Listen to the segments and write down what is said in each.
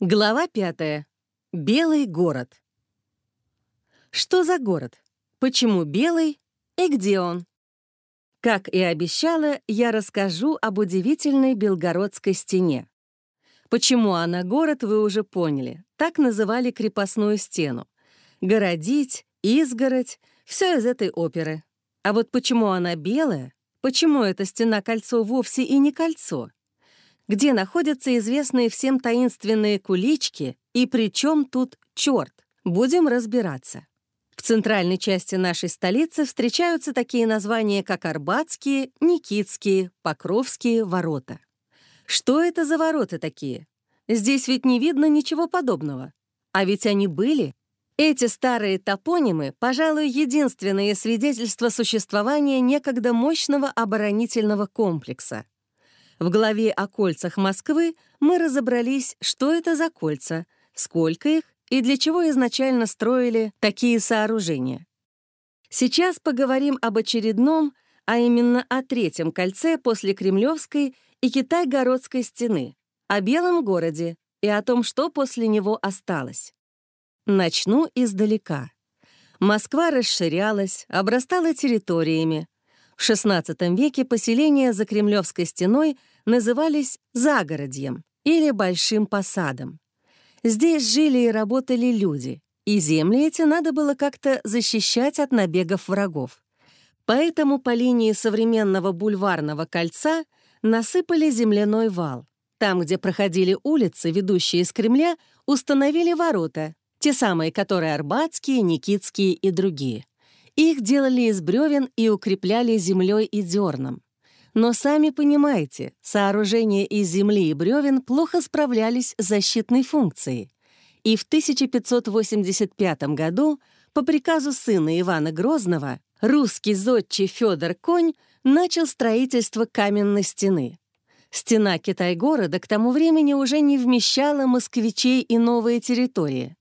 Глава пятая. Белый город. Что за город? Почему белый? И где он? Как и обещала, я расскажу об удивительной Белгородской стене. Почему она город, вы уже поняли. Так называли крепостную стену. Городить, изгородь — все из этой оперы. А вот почему она белая? Почему эта стена-кольцо вовсе и не кольцо? Где находятся известные всем таинственные кулички и при чем тут черт. Будем разбираться. В центральной части нашей столицы встречаются такие названия, как Арбатские, Никитские, Покровские ворота. Что это за ворота такие? Здесь ведь не видно ничего подобного. А ведь они были. Эти старые топонимы, пожалуй, единственные свидетельства существования некогда мощного оборонительного комплекса — в главе о кольцах Москвы мы разобрались, что это за кольца, сколько их и для чего изначально строили такие сооружения. Сейчас поговорим об очередном, а именно о третьем кольце после Кремлевской и Китай-Городской стены, о Белом городе и о том, что после него осталось. Начну издалека. Москва расширялась, обрастала территориями, в XVI веке поселения за Кремлевской стеной назывались «загородьем» или «большим посадом». Здесь жили и работали люди, и земли эти надо было как-то защищать от набегов врагов. Поэтому по линии современного бульварного кольца насыпали земляной вал. Там, где проходили улицы, ведущие из Кремля, установили ворота, те самые, которые Арбатские, Никитские и другие. Их делали из бревен и укрепляли землей и дерном. Но сами понимаете, сооружения из земли и бревен плохо справлялись с защитной функцией. И в 1585 году по приказу сына Ивана Грозного русский зодчий Федор Конь начал строительство каменной стены. Стена Китай-города к тому времени уже не вмещала москвичей и новые территории.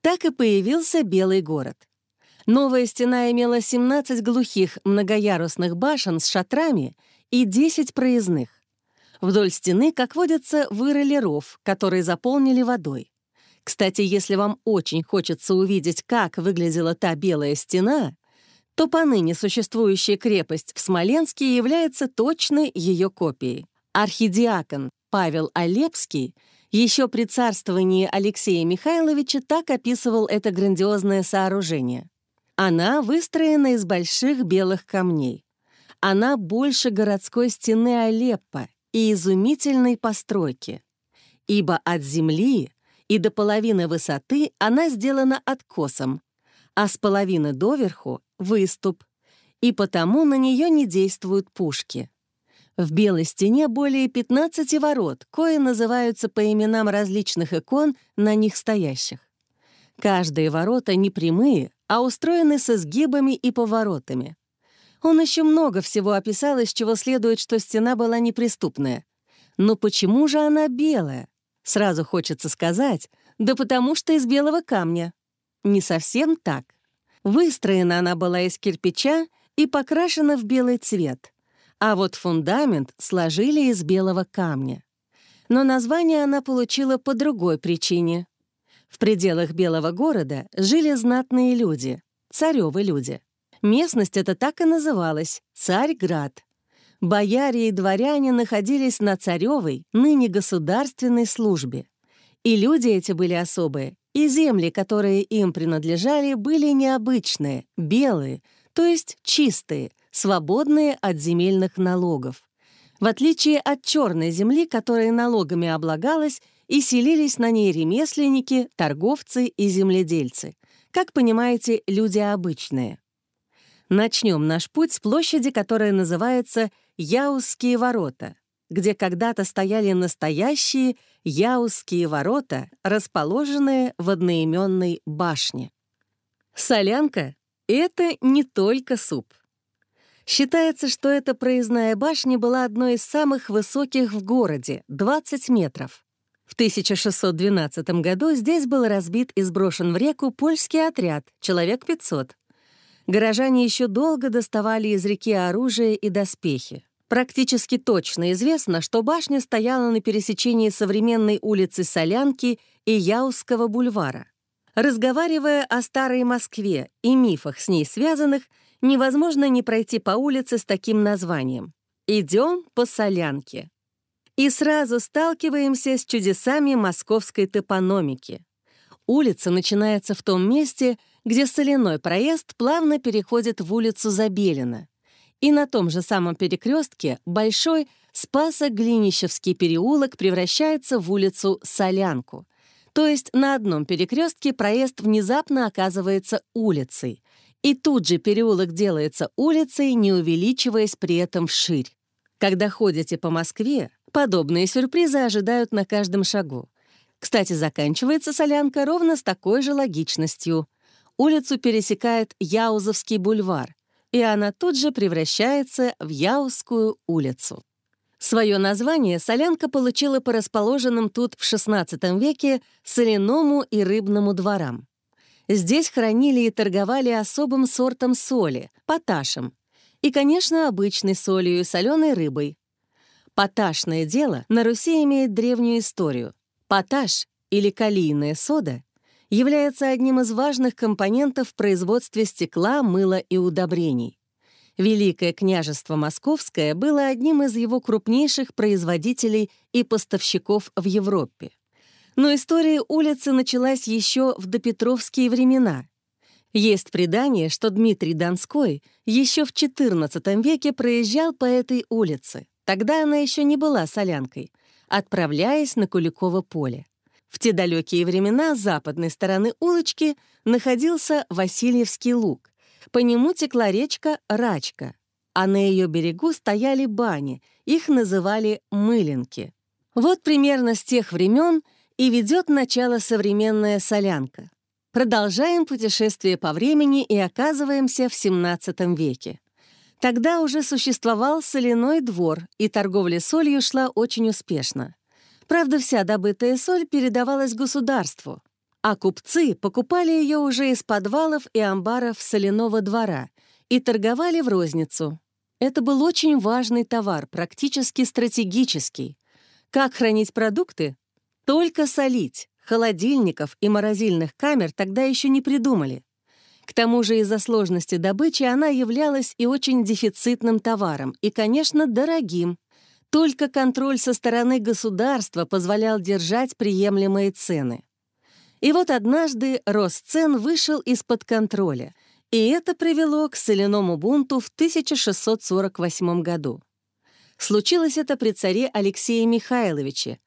Так и появился Белый город. Новая стена имела 17 глухих многоярусных башен с шатрами и 10 проездных. Вдоль стены, как водится, вырыли ров, который заполнили водой. Кстати, если вам очень хочется увидеть, как выглядела та белая стена, то поныне существующая крепость в Смоленске является точной ее копией. Архидиакон Павел Олепский еще при царствовании Алексея Михайловича так описывал это грандиозное сооружение. Она выстроена из больших белых камней. Она больше городской стены Алеппо и изумительной постройки. Ибо от земли и до половины высоты она сделана откосом, а с половины доверху — выступ, и потому на нее не действуют пушки. В белой стене более 15 ворот, кои называются по именам различных икон на них стоящих. Каждые ворота не прямые, а устроены с изгибами и поворотами. Он еще много всего описал, из чего следует, что стена была неприступная. Но почему же она белая? Сразу хочется сказать, да потому что из белого камня. Не совсем так. Выстроена она была из кирпича и покрашена в белый цвет. А вот фундамент сложили из белого камня. Но название она получила по другой причине. В пределах Белого города жили знатные люди, царевы люди. Местность эта так и называлась — Царьград. Бояре и дворяне находились на царевой, ныне государственной службе. И люди эти были особые, и земли, которые им принадлежали, были необычные, белые, то есть чистые, свободные от земельных налогов. В отличие от черной земли, которая налогами облагалась и селились на ней ремесленники, торговцы и земледельцы. Как понимаете, люди обычные. Начнем наш путь с площади, которая называется Яузские ворота, где когда-то стояли настоящие Яузские ворота, расположенные в одноименной башне. Солянка — это не только суп. Считается, что эта проездная башня была одной из самых высоких в городе — 20 метров. В 1612 году здесь был разбит и сброшен в реку польский отряд, человек 500. Горожане еще долго доставали из реки оружие и доспехи. Практически точно известно, что башня стояла на пересечении современной улицы Солянки и Яузского бульвара. Разговаривая о старой Москве и мифах с ней связанных, невозможно не пройти по улице с таким названием. Идем по Солянке. И сразу сталкиваемся с чудесами московской топономики. Улица начинается в том месте, где соляной проезд плавно переходит в улицу Забелина. И на том же самом перекрестке большой Спасо-Глинищевский переулок превращается в улицу Солянку — то есть на одном перекрестке проезд внезапно оказывается улицей, и тут же переулок делается улицей, не увеличиваясь при этом вширь. Когда ходите по Москве, подобные сюрпризы ожидают на каждом шагу. Кстати, заканчивается солянка ровно с такой же логичностью. Улицу пересекает Яузовский бульвар, и она тут же превращается в Яузскую улицу. Свое название солянка получила по расположенным тут в XVI веке соляному и рыбному дворам. Здесь хранили и торговали особым сортом соли — поташем, и, конечно, обычной солью и соленой рыбой. Поташное дело на Руси имеет древнюю историю. Поташ, или калийная сода, является одним из важных компонентов в производстве стекла, мыла и удобрений. Великое княжество Московское было одним из его крупнейших производителей и поставщиков в Европе. Но история улицы началась еще в допетровские времена. Есть предание, что Дмитрий Донской еще в XIV веке проезжал по этой улице. Тогда она еще не была солянкой, отправляясь на Куликово поле. В те далекие времена с западной стороны улочки находился Васильевский луг, по нему текла речка Рачка, а на ее берегу стояли бани, их называли мылинки. Вот примерно с тех времен и ведет начало современная солянка. Продолжаем путешествие по времени и оказываемся в XVII веке. Тогда уже существовал соляной двор, и торговля солью шла очень успешно. Правда, вся добытая соль передавалась государству, а купцы покупали ее уже из подвалов и амбаров соляного двора и торговали в розницу. Это был очень важный товар, практически стратегический. Как хранить продукты? Только солить. Холодильников и морозильных камер тогда еще не придумали. К тому же из-за сложности добычи она являлась и очень дефицитным товаром, и, конечно, дорогим. Только контроль со стороны государства позволял держать приемлемые цены. И вот однажды рост цен вышел из-под контроля, и это привело к соляному бунту в 1648 году. Случилось это при царе Алексее Михайловиче.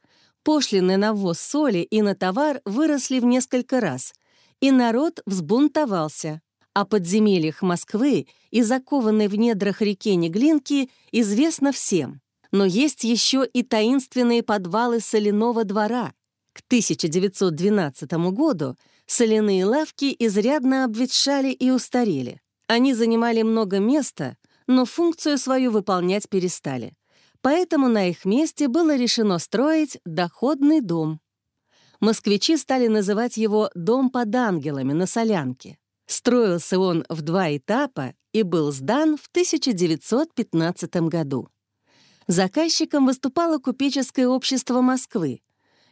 Пошлины на ввоз соли и на товар выросли в несколько раз, и народ взбунтовался. О подземельях Москвы и закованной в недрах реки Неглинки известно всем. Но есть еще и таинственные подвалы соляного двора — к 1912 году соляные лавки изрядно обветшали и устарели. Они занимали много места, но функцию свою выполнять перестали. Поэтому на их месте было решено строить доходный дом. Москвичи стали называть его «дом под ангелами» на Солянке. Строился он в два этапа и был сдан в 1915 году. Заказчиком выступало купеческое общество Москвы,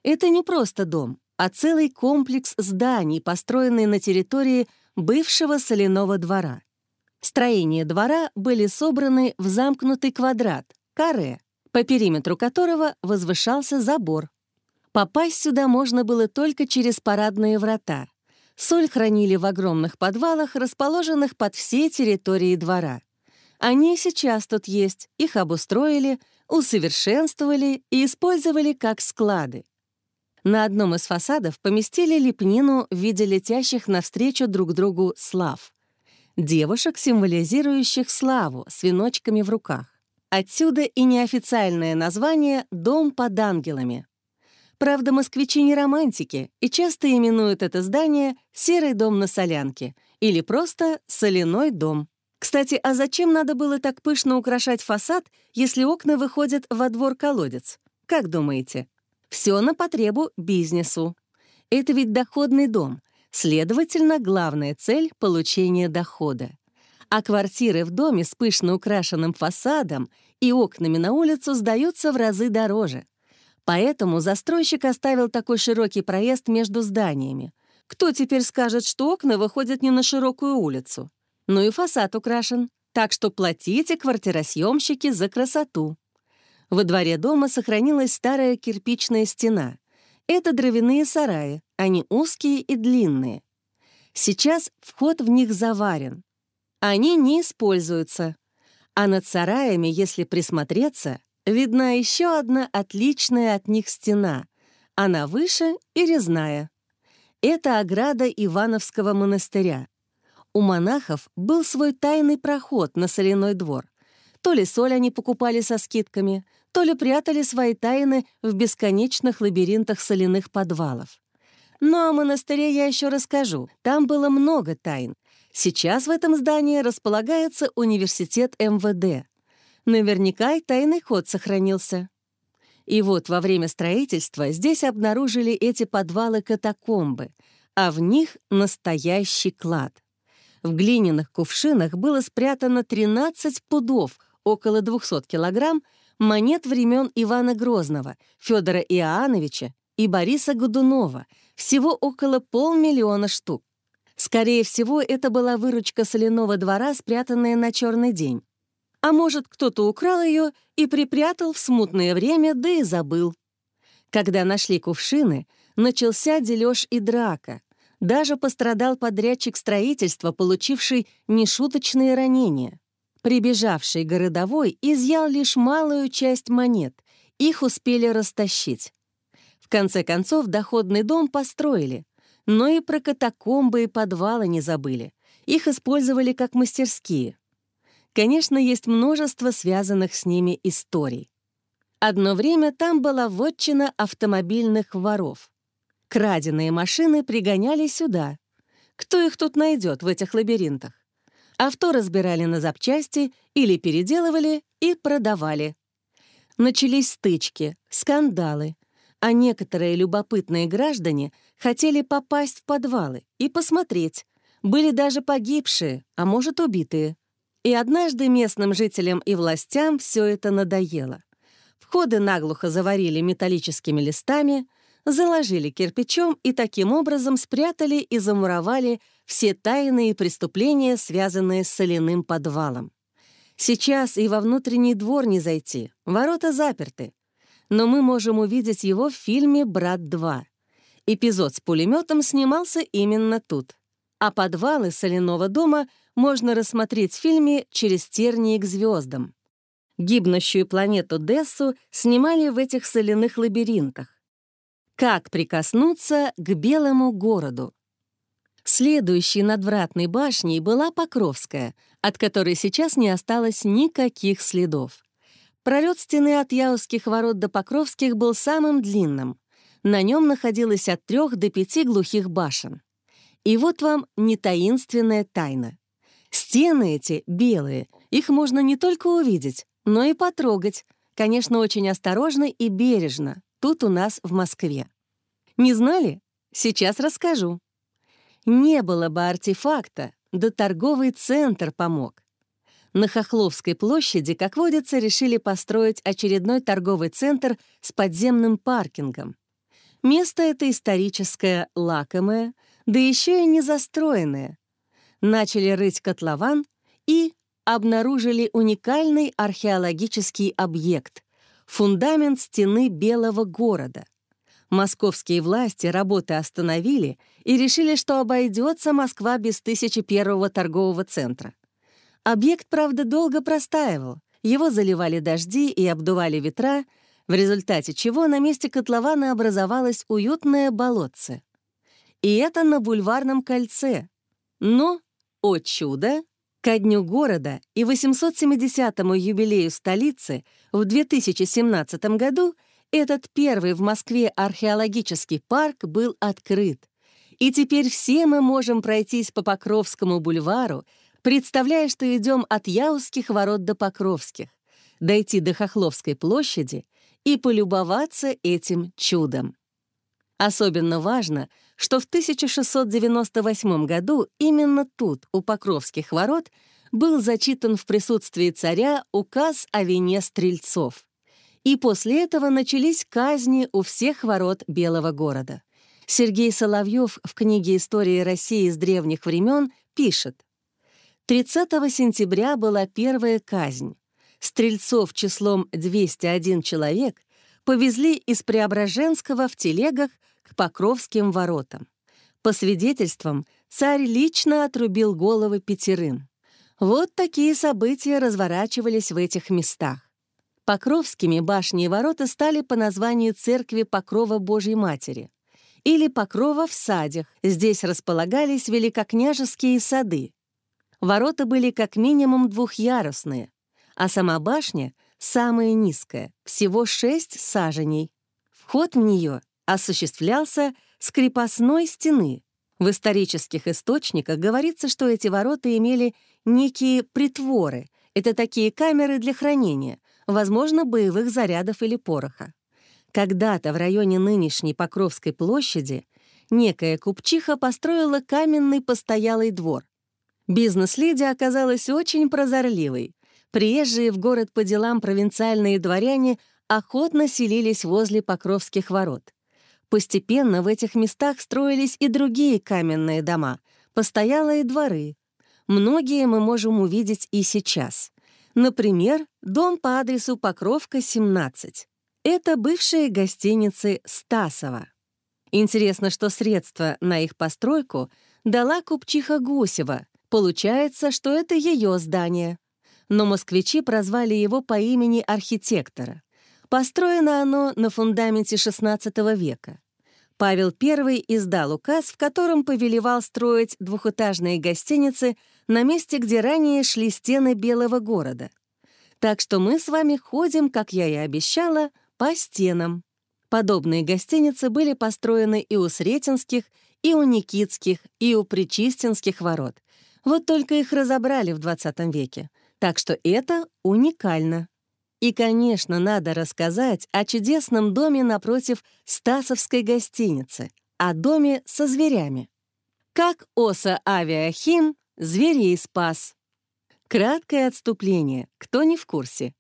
это не просто дом, а целый комплекс зданий, построенный на территории бывшего соляного двора. Строения двора были собраны в замкнутый квадрат, каре, по периметру которого возвышался забор. Попасть сюда можно было только через парадные врата. Соль хранили в огромных подвалах, расположенных под всей территорией двора. Они сейчас тут есть, их обустроили, усовершенствовали и использовали как склады. На одном из фасадов поместили лепнину в виде летящих навстречу друг другу слав. Девушек, символизирующих славу, с веночками в руках. Отсюда и неофициальное название «Дом под ангелами». Правда, москвичи не романтики и часто именуют это здание «Серый дом на солянке» или просто «Соляной дом». Кстати, а зачем надо было так пышно украшать фасад, если окна выходят во двор-колодец? Как думаете? Все на потребу бизнесу. Это ведь доходный дом. Следовательно, главная цель — получение дохода. А квартиры в доме с пышно украшенным фасадом и окнами на улицу сдаются в разы дороже. Поэтому застройщик оставил такой широкий проезд между зданиями. Кто теперь скажет, что окна выходят не на широкую улицу? Ну и фасад украшен, так что платите, квартиросъемщики, за красоту. Во дворе дома сохранилась старая кирпичная стена. Это дровяные сараи, они узкие и длинные. Сейчас вход в них заварен. Они не используются. А над сараями, если присмотреться, видна еще одна отличная от них стена. Она выше и резная. Это ограда Ивановского монастыря. У монахов был свой тайный проход на соляной двор. То ли соль они покупали со скидками, то ли прятали свои тайны в бесконечных лабиринтах соляных подвалов. Ну, о монастыре я еще расскажу. Там было много тайн. Сейчас в этом здании располагается университет МВД. Наверняка и тайный ход сохранился. И вот во время строительства здесь обнаружили эти подвалы-катакомбы, а в них настоящий клад. В глиняных кувшинах было спрятано 13 пудов, около 200 килограмм, монет времен Ивана Грозного, Федора Иоанновича и Бориса Годунова, всего около полмиллиона штук. Скорее всего, это была выручка соляного двора, спрятанная на черный день. А может, кто-то украл ее и припрятал в смутное время, да и забыл. Когда нашли кувшины, начался дележ и драка. Даже пострадал подрядчик строительства, получивший нешуточные ранения. Прибежавший городовой изъял лишь малую часть монет, их успели растащить. В конце концов, доходный дом построили, но и про катакомбы и подвалы не забыли. Их использовали как мастерские. Конечно, есть множество связанных с ними историй. Одно время там была вотчина автомобильных воров. Краденые машины пригоняли сюда. Кто их тут найдет в этих лабиринтах? Авто разбирали на запчасти или переделывали и продавали. Начались стычки, скандалы, а некоторые любопытные граждане хотели попасть в подвалы и посмотреть. Были даже погибшие, а может, убитые. И однажды местным жителям и властям все это надоело. Входы наглухо заварили металлическими листами, заложили кирпичом и таким образом спрятали и замуровали все тайные преступления, связанные с соляным подвалом. Сейчас и во внутренний двор не зайти, ворота заперты. Но мы можем увидеть его в фильме «Брат 2». Эпизод с пулеметом снимался именно тут. А подвалы соляного дома можно рассмотреть в фильме «Через тернии к звездам». Гибнущую планету Дессу снимали в этих соляных лабиринтах. Как прикоснуться к белому городу? Следующей надвратной башней была Покровская, от которой сейчас не осталось никаких следов. Пролет стены от Яузских ворот до Покровских был самым длинным. На нем находилось от трех до пяти глухих башен. И вот вам не таинственная тайна. Стены эти белые, их можно не только увидеть, но и потрогать, конечно, очень осторожно и бережно, тут у нас в Москве. Не знали? Сейчас расскажу. Не было бы артефакта, да торговый центр помог. На Хохловской площади, как водится, решили построить очередной торговый центр с подземным паркингом. Место это историческое, лакомое, да еще и не застроенное, начали рыть котлован и обнаружили уникальный археологический объект — фундамент стены Белого города. Московские власти работы остановили и решили, что обойдется Москва без 1001 торгового центра. Объект, правда, долго простаивал. Его заливали дожди и обдували ветра, в результате чего на месте котлована образовалось уютное болотце. И это на бульварном кольце. Но о чудо! Ко дню города и 870-му юбилею столицы в 2017 году этот первый в Москве археологический парк был открыт. И теперь все мы можем пройтись по Покровскому бульвару, представляя, что идем от Яузских ворот до Покровских, дойти до Хохловской площади и полюбоваться этим чудом. Особенно важно, что в 1698 году именно тут, у Покровских ворот, был зачитан в присутствии царя указ о вине стрельцов. И после этого начались казни у всех ворот Белого города. Сергей Соловьев в книге «История России с древних времен» пишет, 30 сентября была первая казнь. Стрельцов числом 201 человек повезли из Преображенского в телегах к Покровским воротам. По свидетельствам, царь лично отрубил головы пятерым. Вот такие события разворачивались в этих местах. Покровскими башни и ворота стали по названию церкви Покрова Божьей Матери или Покрова в садях. Здесь располагались великокняжеские сады. Ворота были как минимум двухъярусные, а сама башня — самая низкая, всего шесть саженей. Вход в нее осуществлялся с крепостной стены. В исторических источниках говорится, что эти ворота имели некие притворы. Это такие камеры для хранения, возможно, боевых зарядов или пороха. Когда-то в районе нынешней Покровской площади некая купчиха построила каменный постоялый двор. Бизнес-леди оказалась очень прозорливой. Приезжие в город по делам провинциальные дворяне охотно селились возле Покровских ворот. Постепенно в этих местах строились и другие каменные дома, постоялые дворы. Многие мы можем увидеть и сейчас. Например, дом по адресу Покровка, 17. Это бывшие гостиницы Стасова. Интересно, что средства на их постройку дала купчиха Гусева. Получается, что это ее здание. Но москвичи прозвали его по имени архитектора. Построено оно на фундаменте XVI века. Павел I издал указ, в котором повелевал строить двухэтажные гостиницы на месте, где ранее шли стены Белого города. Так что мы с вами ходим, как я и обещала, по стенам. Подобные гостиницы были построены и у Сретенских, и у Никитских, и у Причистинских ворот. Вот только их разобрали в 20 веке. Так что это уникально. И, конечно, надо рассказать о чудесном доме напротив Стасовской гостиницы, о доме со зверями. Как Оса Авиахим зверей спас. Краткое отступление, кто не в курсе.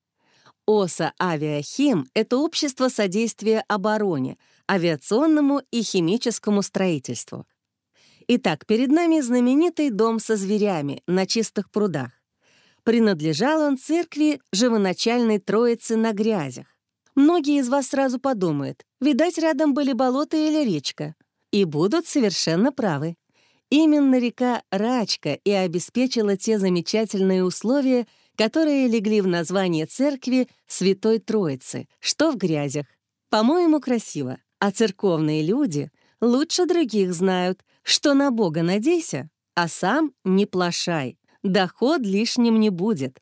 ОСА «Авиахим» — это общество содействия обороне, авиационному и химическому строительству. Итак, перед нами знаменитый дом со зверями на чистых прудах. Принадлежал он церкви живоначальной Троицы на грязях. Многие из вас сразу подумают, видать, рядом были болото или речка. И будут совершенно правы. Именно река Рачка и обеспечила те замечательные условия, которые легли в название церкви Святой Троицы, что в грязях. По-моему, красиво. А церковные люди лучше других знают, что на Бога надейся, а сам не плашай доход лишним не будет.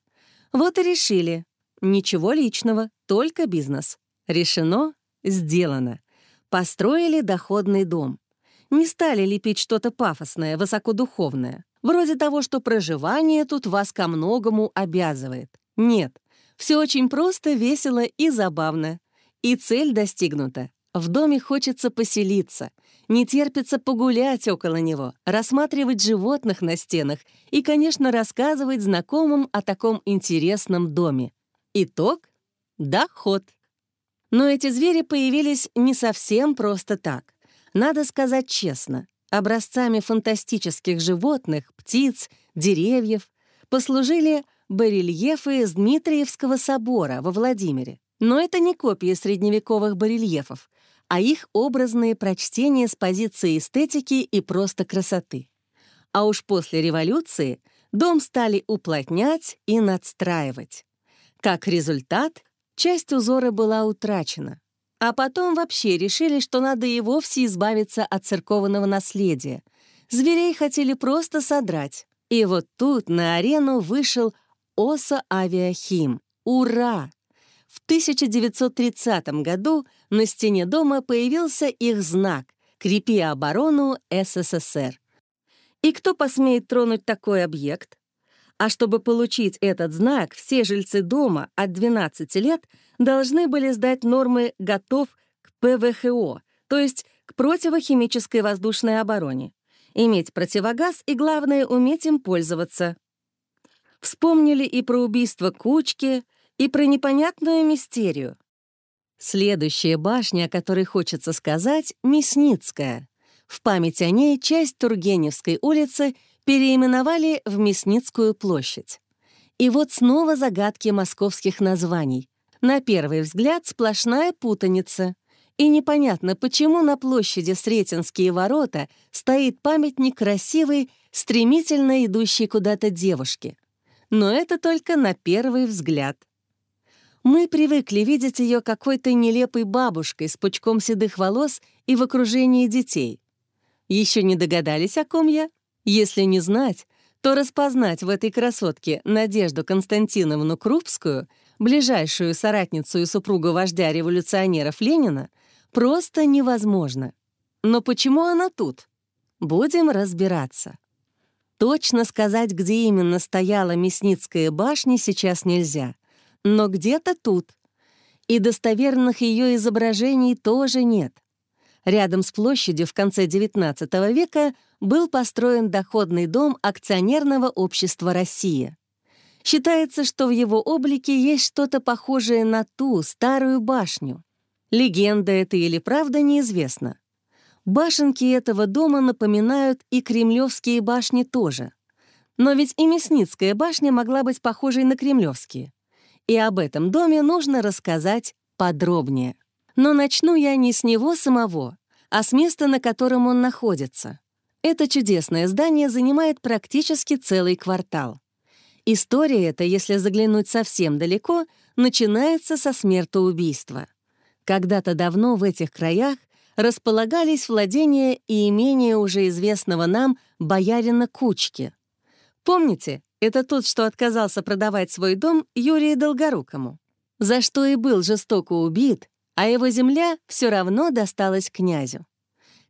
Вот и решили. Ничего личного, только бизнес. Решено, сделано. Построили доходный дом. Не стали лепить что-то пафосное, высокодуховное. Вроде того, что проживание тут вас ко многому обязывает. Нет, все очень просто, весело и забавно. И цель достигнута. В доме хочется поселиться, не терпится погулять около него, рассматривать животных на стенах и, конечно, рассказывать знакомым о таком интересном доме. Итог — доход. Но эти звери появились не совсем просто так. Надо сказать честно, образцами фантастических животных, птиц, деревьев послужили барельефы из Дмитриевского собора во Владимире. Но это не копии средневековых барельефов, а их образные прочтения с позиции эстетики и просто красоты. А уж после революции дом стали уплотнять и надстраивать. Как результат, часть узора была утрачена. А потом вообще решили, что надо и вовсе избавиться от церковного наследия. Зверей хотели просто содрать. И вот тут на арену вышел Оса Авиахим. Ура! В 1930 году на стене дома появился их знак «Крепи оборону СССР». И кто посмеет тронуть такой объект? А чтобы получить этот знак, все жильцы дома от 12 лет должны были сдать нормы «Готов к ПВХО», то есть к противохимической воздушной обороне, иметь противогаз и, главное, уметь им пользоваться. Вспомнили и про убийство Кучки, и про непонятную мистерию. Следующая башня, о которой хочется сказать, Мясницкая. В память о ней часть Тургеневской улицы переименовали в Мясницкую площадь. И вот снова загадки московских названий. На первый взгляд сплошная путаница. И непонятно, почему на площади Сретенские ворота стоит памятник красивой, стремительно идущей куда-то девушке. Но это только на первый взгляд. Мы привыкли видеть ее какой-то нелепой бабушкой с пучком седых волос и в окружении детей. Еще не догадались, о ком я? Если не знать, то распознать в этой красотке Надежду Константиновну Крупскую, ближайшую соратницу и супругу вождя революционеров Ленина, просто невозможно. Но почему она тут? Будем разбираться. Точно сказать, где именно стояла Мясницкая башня, сейчас нельзя. Но где-то тут. И достоверных ее изображений тоже нет. Рядом с площадью в конце XIX века был построен доходный дом акционерного общества «Россия». Считается, что в его облике есть что-то похожее на ту старую башню. Легенда это или правда неизвестно. Башенки этого дома напоминают и кремлевские башни тоже. Но ведь и Мясницкая башня могла быть похожей на кремлевские. И об этом доме нужно рассказать подробнее. Но начну я не с него самого, а с места, на котором он находится. Это чудесное здание занимает практически целый квартал. История эта, если заглянуть совсем далеко, начинается со смертоубийства. Когда-то давно в этих краях располагались владения и имения уже известного нам боярина Кучки. Помните, это тот, что отказался продавать свой дом Юрию Долгорукому, за что и был жестоко убит, а его земля все равно досталась князю.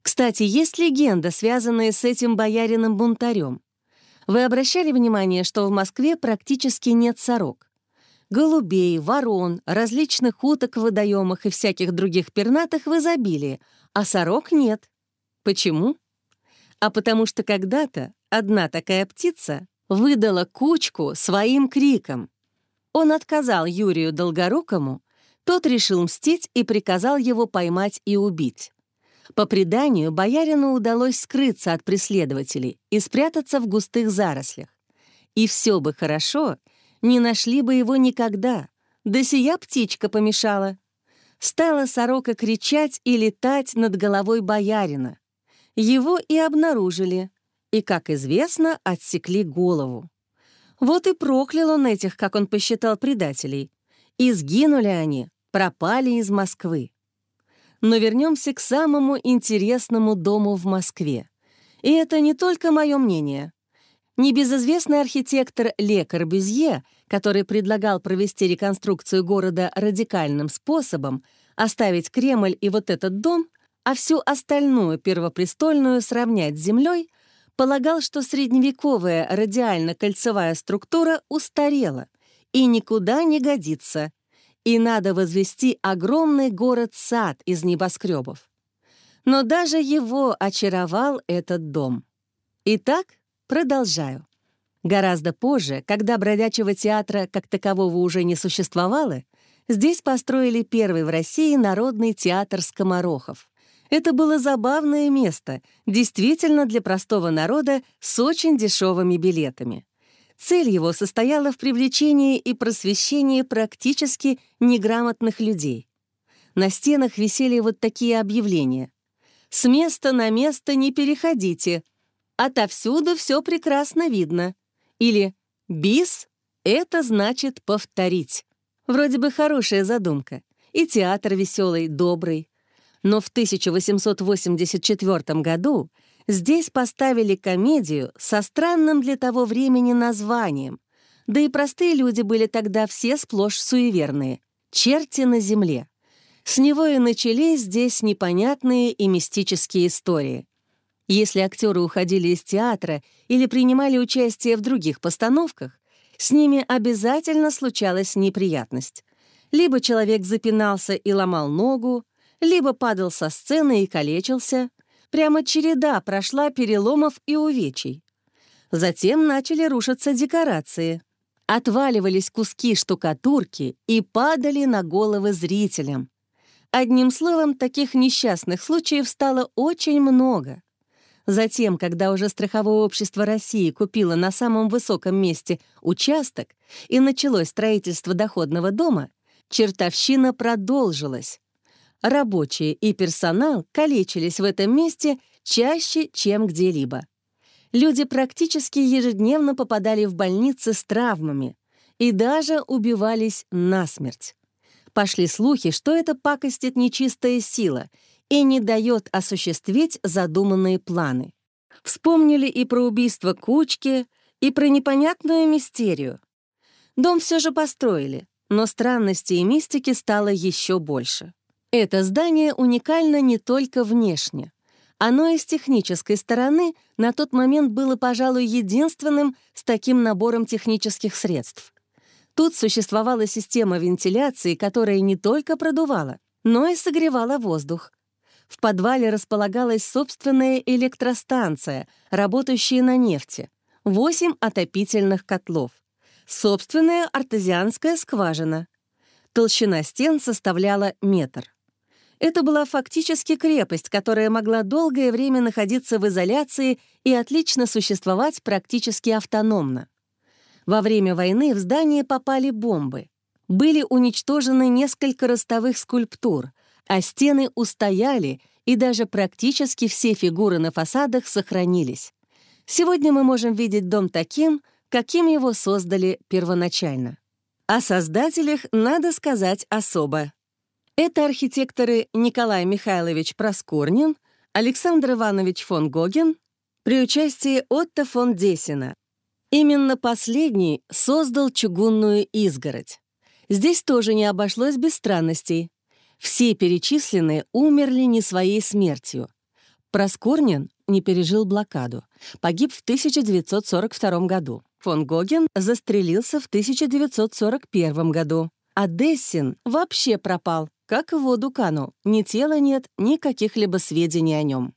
Кстати, есть легенда, связанная с этим боярином-бунтарем. Вы обращали внимание, что в Москве практически нет сорок? Голубей, ворон, различных уток в водоемах и всяких других пернатых в изобилии, а сорок нет. Почему? А потому что когда-то одна такая птица выдала кучку своим криком. Он отказал Юрию Долгорукому, тот решил мстить и приказал его поймать и убить. По преданию, боярину удалось скрыться от преследователей и спрятаться в густых зарослях. И все бы хорошо, не нашли бы его никогда, да сия птичка помешала. Стала сорока кричать и летать над головой боярина. Его и обнаружили, и, как известно, отсекли голову. Вот и проклял он этих, как он посчитал, предателей. И сгинули они, пропали из Москвы. Но вернемся к самому интересному дому в Москве. И это не только мое мнение. Небезызвестный архитектор Ле Корбюзье, который предлагал провести реконструкцию города радикальным способом, оставить Кремль и вот этот дом, а всю остальную первопрестольную сравнять с землей, полагал, что средневековая радиально-кольцевая структура устарела и никуда не годится, и надо возвести огромный город-сад из небоскребов. Но даже его очаровал этот дом. Итак, продолжаю. Гораздо позже, когда бродячего театра как такового уже не существовало, здесь построили первый в России народный театр скоморохов. Это было забавное место, действительно для простого народа с очень дешевыми билетами. Цель его состояла в привлечении и просвещении практически неграмотных людей. На стенах висели вот такие объявления. «С места на место не переходите. Отовсюду все прекрасно видно». Или «Бис — это значит повторить». Вроде бы хорошая задумка. И театр веселый, добрый. Но в 1884 году Здесь поставили комедию со странным для того времени названием. Да и простые люди были тогда все сплошь суеверные. «Черти на земле». С него и начались здесь непонятные и мистические истории. Если актеры уходили из театра или принимали участие в других постановках, с ними обязательно случалась неприятность. Либо человек запинался и ломал ногу, либо падал со сцены и калечился, Прямо череда прошла переломов и увечий. Затем начали рушиться декорации. Отваливались куски штукатурки и падали на головы зрителям. Одним словом, таких несчастных случаев стало очень много. Затем, когда уже страховое общество России купило на самом высоком месте участок и началось строительство доходного дома, чертовщина продолжилась. Рабочие и персонал калечились в этом месте чаще, чем где-либо. Люди практически ежедневно попадали в больницы с травмами и даже убивались насмерть. Пошли слухи, что это пакостит нечистая сила и не дает осуществить задуманные планы. Вспомнили и про убийство Кучки, и про непонятную мистерию. Дом все же построили, но странностей и мистики стало еще больше. Это здание уникально не только внешне. Оно и с технической стороны на тот момент было, пожалуй, единственным с таким набором технических средств. Тут существовала система вентиляции, которая не только продувала, но и согревала воздух. В подвале располагалась собственная электростанция, работающая на нефти, восемь отопительных котлов, собственная артезианская скважина. Толщина стен составляла метр. Это была фактически крепость, которая могла долгое время находиться в изоляции и отлично существовать практически автономно. Во время войны в здание попали бомбы. Были уничтожены несколько ростовых скульптур, а стены устояли, и даже практически все фигуры на фасадах сохранились. Сегодня мы можем видеть дом таким, каким его создали первоначально. О создателях надо сказать особо. Это архитекторы Николай Михайлович Проскурнин, Александр Иванович фон Гоген при участии Отто фон Десина. Именно последний создал чугунную изгородь. Здесь тоже не обошлось без странностей. Все перечисленные умерли не своей смертью. Проскурнин не пережил блокаду, погиб в 1942 году. Фон Гоген застрелился в 1941 году. А Дессин вообще пропал, как в воду канул. Ни тела нет, ни каких-либо сведений о нем.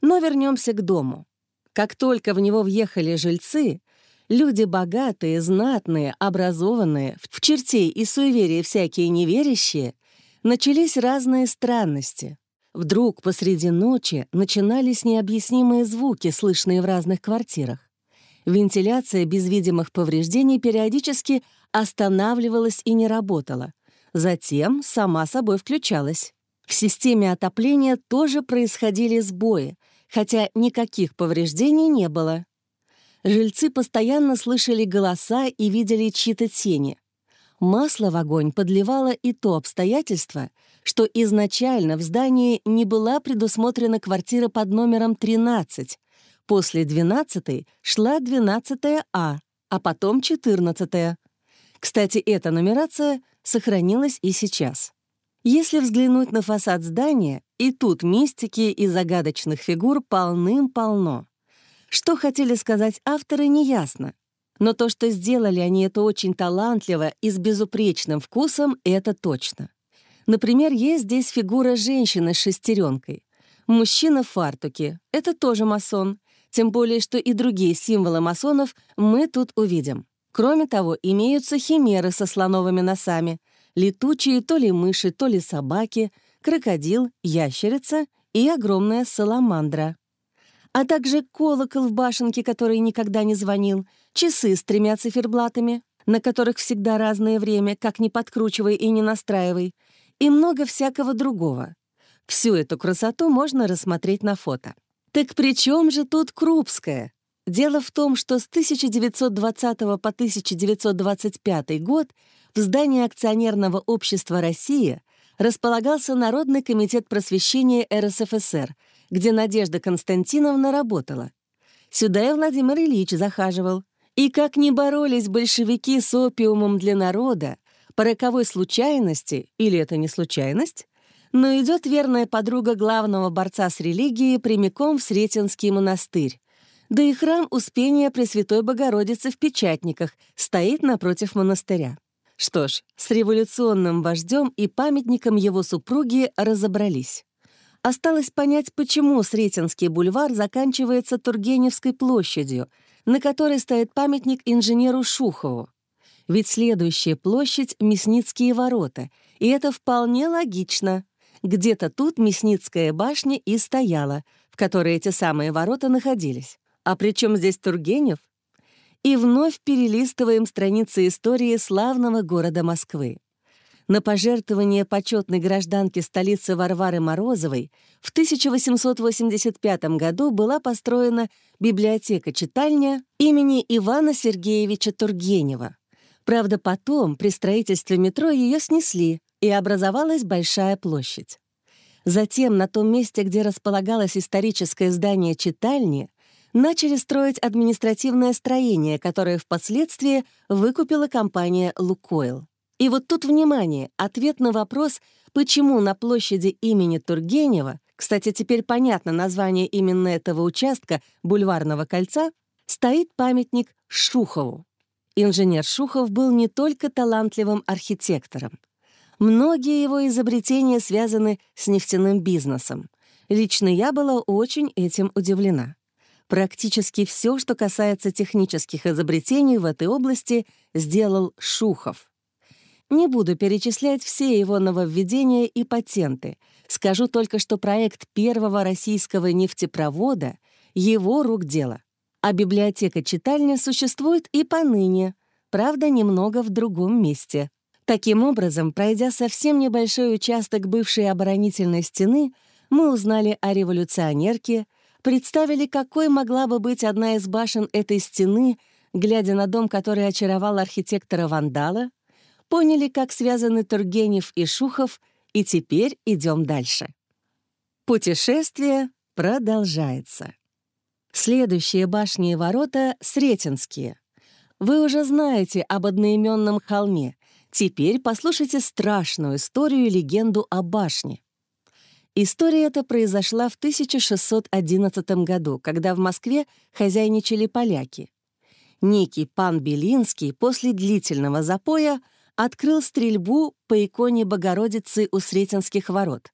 Но вернемся к дому. Как только в него въехали жильцы, люди богатые, знатные, образованные, в чертей и суеверия всякие неверящие, начались разные странности. Вдруг посреди ночи начинались необъяснимые звуки, слышные в разных квартирах. Вентиляция без видимых повреждений периодически останавливалась и не работала. Затем сама собой включалась. В системе отопления тоже происходили сбои, хотя никаких повреждений не было. Жильцы постоянно слышали голоса и видели чьи-то тени. Масло в огонь подливало и то обстоятельство, что изначально в здании не была предусмотрена квартира под номером 13. После 12 шла 12 А, а потом 14 Кстати, эта нумерация сохранилась и сейчас. Если взглянуть на фасад здания, и тут мистики и загадочных фигур полным-полно. Что хотели сказать авторы, неясно. Но то, что сделали они это очень талантливо и с безупречным вкусом, это точно. Например, есть здесь фигура женщины с шестеренкой. Мужчина в фартуке — это тоже масон. Тем более, что и другие символы масонов мы тут увидим. Кроме того, имеются химеры со слоновыми носами, летучие то ли мыши, то ли собаки, крокодил, ящерица и огромная саламандра. А также колокол в башенке, который никогда не звонил, часы с тремя циферблатами, на которых всегда разное время, как ни подкручивай и не настраивай, и много всякого другого. Всю эту красоту можно рассмотреть на фото. Так при чем же тут Крупская? Дело в том, что с 1920 по 1925 год в здании акционерного общества «Россия» располагался Народный комитет просвещения РСФСР, где Надежда Константиновна работала. Сюда и Владимир Ильич захаживал. И как не боролись большевики с опиумом для народа, по роковой случайности, или это не случайность, но идет верная подруга главного борца с религией прямиком в Сретенский монастырь, да и храм Успения Пресвятой Богородицы в Печатниках стоит напротив монастыря. Что ж, с революционным вождем и памятником его супруги разобрались. Осталось понять, почему Сретенский бульвар заканчивается Тургеневской площадью, на которой стоит памятник инженеру Шухову. Ведь следующая площадь — Мясницкие ворота, И это вполне логично. Где-то тут Мясницкая башня и стояла, в которой эти самые ворота находились. А при чем здесь Тургенев? И вновь перелистываем страницы истории славного города Москвы. На пожертвование почетной гражданки столицы Варвары Морозовой в 1885 году была построена библиотека-читальня имени Ивана Сергеевича Тургенева. Правда, потом при строительстве метро ее снесли, и образовалась большая площадь. Затем на том месте, где располагалось историческое здание читальни, начали строить административное строение, которое впоследствии выкупила компания «Лукойл». И вот тут, внимание, ответ на вопрос, почему на площади имени Тургенева, кстати, теперь понятно название именно этого участка Бульварного кольца, стоит памятник Шухову. Инженер Шухов был не только талантливым архитектором. Многие его изобретения связаны с нефтяным бизнесом. Лично я была очень этим удивлена. Практически все, что касается технических изобретений в этой области, сделал Шухов. Не буду перечислять все его нововведения и патенты. Скажу только, что проект первого российского нефтепровода — его рук дело. А библиотека-читальня существует и поныне, правда, немного в другом месте. Таким образом, пройдя совсем небольшой участок бывшей оборонительной стены, мы узнали о революционерке — представили, какой могла бы быть одна из башен этой стены, глядя на дом, который очаровал архитектора Вандала, поняли, как связаны Тургенев и Шухов, и теперь идем дальше. Путешествие продолжается. Следующие башни и ворота — Сретенские. Вы уже знаете об одноименном холме. Теперь послушайте страшную историю и легенду о башне. История эта произошла в 1611 году, когда в Москве хозяйничали поляки. Некий пан Белинский после длительного запоя открыл стрельбу по иконе Богородицы у Сретенских ворот.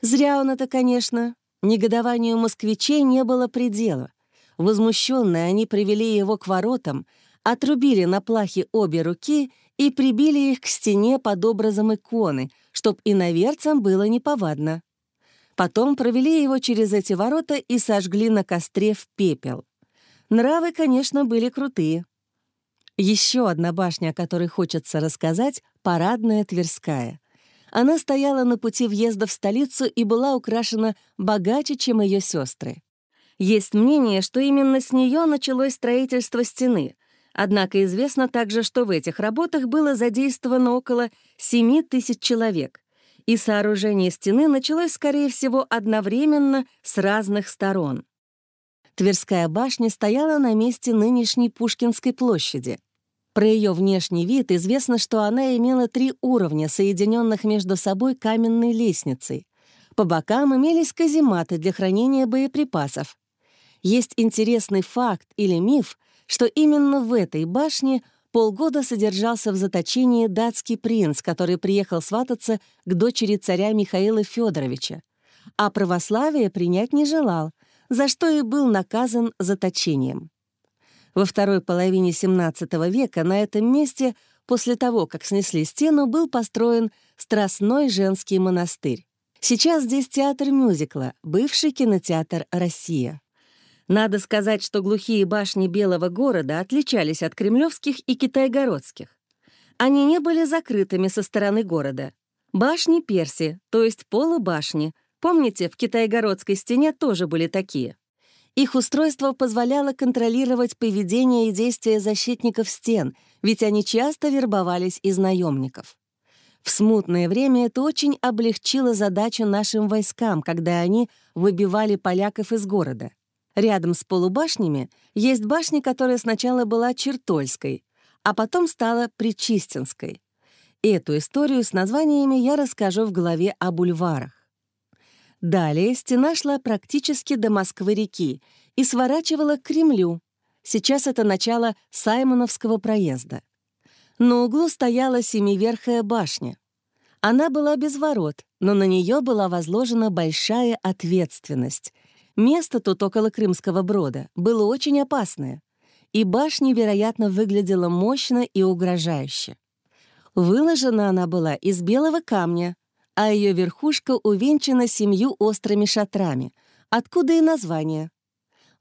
Зря он это, конечно. Негодованию москвичей не было предела. Возмущенные они привели его к воротам, отрубили на плахе обе руки и прибили их к стене под образом иконы, чтоб иноверцам было неповадно. Потом провели его через эти ворота и сожгли на костре в пепел. Нравы, конечно, были крутые. Еще одна башня, о которой хочется рассказать — парадная Тверская. Она стояла на пути въезда в столицу и была украшена богаче, чем ее сестры. Есть мнение, что именно с нее началось строительство стены, однако известно также, что в этих работах было задействовано около 7 тысяч человек, и сооружение стены началось, скорее всего, одновременно с разных сторон. Тверская башня стояла на месте нынешней Пушкинской площади. Про ее внешний вид известно, что она имела три уровня, соединенных между собой каменной лестницей. По бокам имелись казематы для хранения боеприпасов. Есть интересный факт или миф, что именно в этой башне — полгода содержался в заточении датский принц, который приехал свататься к дочери царя Михаила Федоровича, а православие принять не желал, за что и был наказан заточением. Во второй половине XVII века на этом месте, после того, как снесли стену, был построен Страстной женский монастырь. Сейчас здесь театр мюзикла, бывший кинотеатр «Россия». Надо сказать, что глухие башни Белого города отличались от кремлевских и китайгородских. Они не были закрытыми со стороны города. Башни Перси, то есть полубашни, помните, в китайгородской стене тоже были такие. Их устройство позволяло контролировать поведение и действия защитников стен, ведь они часто вербовались из наемников. В смутное время это очень облегчило задачу нашим войскам, когда они выбивали поляков из города. Рядом с полубашнями есть башня, которая сначала была Чертольской, а потом стала Причистинской. Эту историю с названиями я расскажу в главе о бульварах. Далее стена шла практически до Москвы-реки и сворачивала к Кремлю. Сейчас это начало Саймоновского проезда. На углу стояла семиверхая башня. Она была без ворот, но на нее была возложена большая ответственность — Место тут около Крымского брода было очень опасное, и башня, вероятно, выглядела мощно и угрожающе. Выложена она была из белого камня, а ее верхушка увенчана семью острыми шатрами, откуда и название.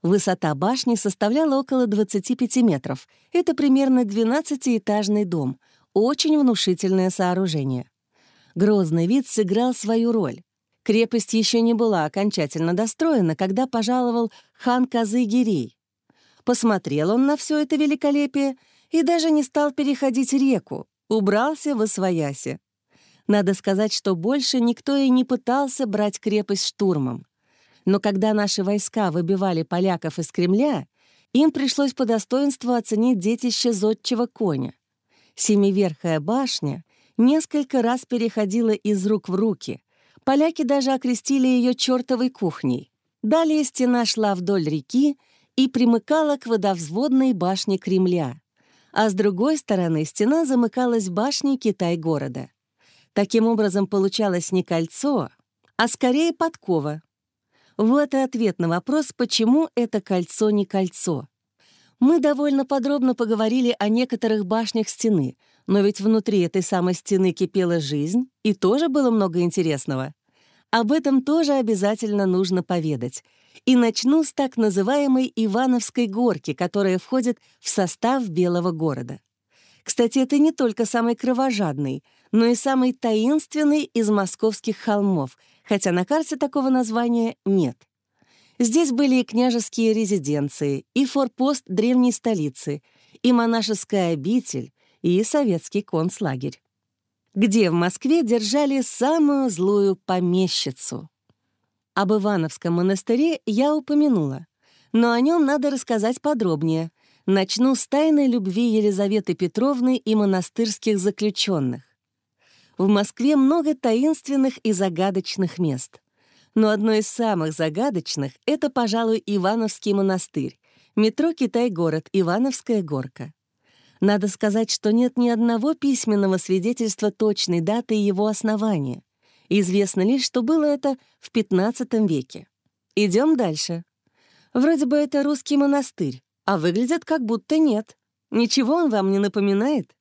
Высота башни составляла около 25 метров. Это примерно 12-этажный дом, очень внушительное сооружение. Грозный вид сыграл свою роль. Крепость еще не была окончательно достроена, когда пожаловал хан Казы-Гирей. Посмотрел он на все это великолепие и даже не стал переходить реку, убрался в Освояси. Надо сказать, что больше никто и не пытался брать крепость штурмом. Но когда наши войска выбивали поляков из Кремля, им пришлось по достоинству оценить детище зодчего коня. Семиверхая башня несколько раз переходила из рук в руки. Поляки даже окрестили ее чертовой кухней. Далее стена шла вдоль реки и примыкала к водовзводной башне Кремля. А с другой стороны стена замыкалась башней Китай-города. Таким образом, получалось не кольцо, а скорее подкова. Вот и ответ на вопрос, почему это кольцо не кольцо. Мы довольно подробно поговорили о некоторых башнях стены, но ведь внутри этой самой стены кипела жизнь, и тоже было много интересного. Об этом тоже обязательно нужно поведать. И начну с так называемой Ивановской горки, которая входит в состав Белого города. Кстати, это не только самый кровожадный, но и самый таинственный из московских холмов, хотя на карте такого названия нет. Здесь были и княжеские резиденции, и форпост древней столицы, и монашеская обитель, и советский концлагерь, где в Москве держали самую злую помещицу. Об Ивановском монастыре я упомянула, но о нем надо рассказать подробнее, Начну с тайной любви Елизаветы Петровны и монастырских заключенных. В Москве много таинственных и загадочных мест. Но одно из самых загадочных — это, пожалуй, Ивановский монастырь, метро «Китай-город», Ивановская горка. Надо сказать, что нет ни одного письменного свидетельства точной даты его основания. Известно лишь, что было это в XV веке. Идем дальше. Вроде бы это русский монастырь, а выглядят как будто нет. Ничего он вам не напоминает?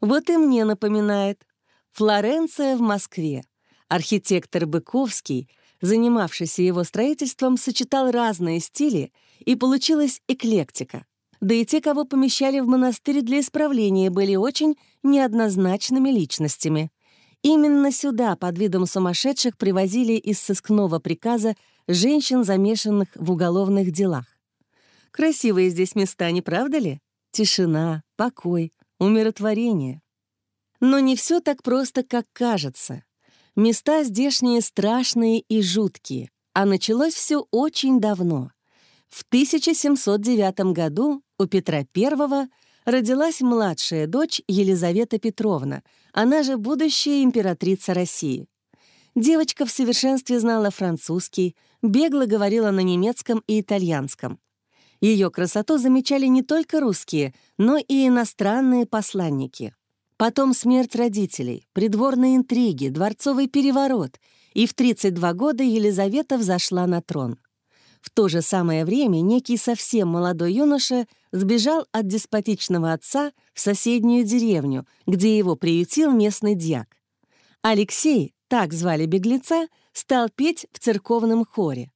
Вот и мне напоминает. Флоренция в Москве. Архитектор Быковский, занимавшийся его строительством, сочетал разные стили, и получилась эклектика. Да и те, кого помещали в монастырь для исправления, были очень неоднозначными личностями. Именно сюда под видом сумасшедших привозили из сыскного приказа женщин, замешанных в уголовных делах. Красивые здесь места, не правда ли? Тишина, покой, умиротворение. Но не все так просто, как кажется. Места здешние страшные и жуткие, а началось все очень давно. В 1709 году у Петра I родилась младшая дочь Елизавета Петровна, она же будущая императрица России. Девочка в совершенстве знала французский, бегло говорила на немецком и итальянском. Ее красоту замечали не только русские, но и иностранные посланники. Потом смерть родителей, придворные интриги, дворцовый переворот, и в 32 года Елизавета взошла на трон. В то же самое время некий совсем молодой юноша сбежал от деспотичного отца в соседнюю деревню, где его приютил местный дьяк. Алексей, так звали беглеца, стал петь в церковном хоре.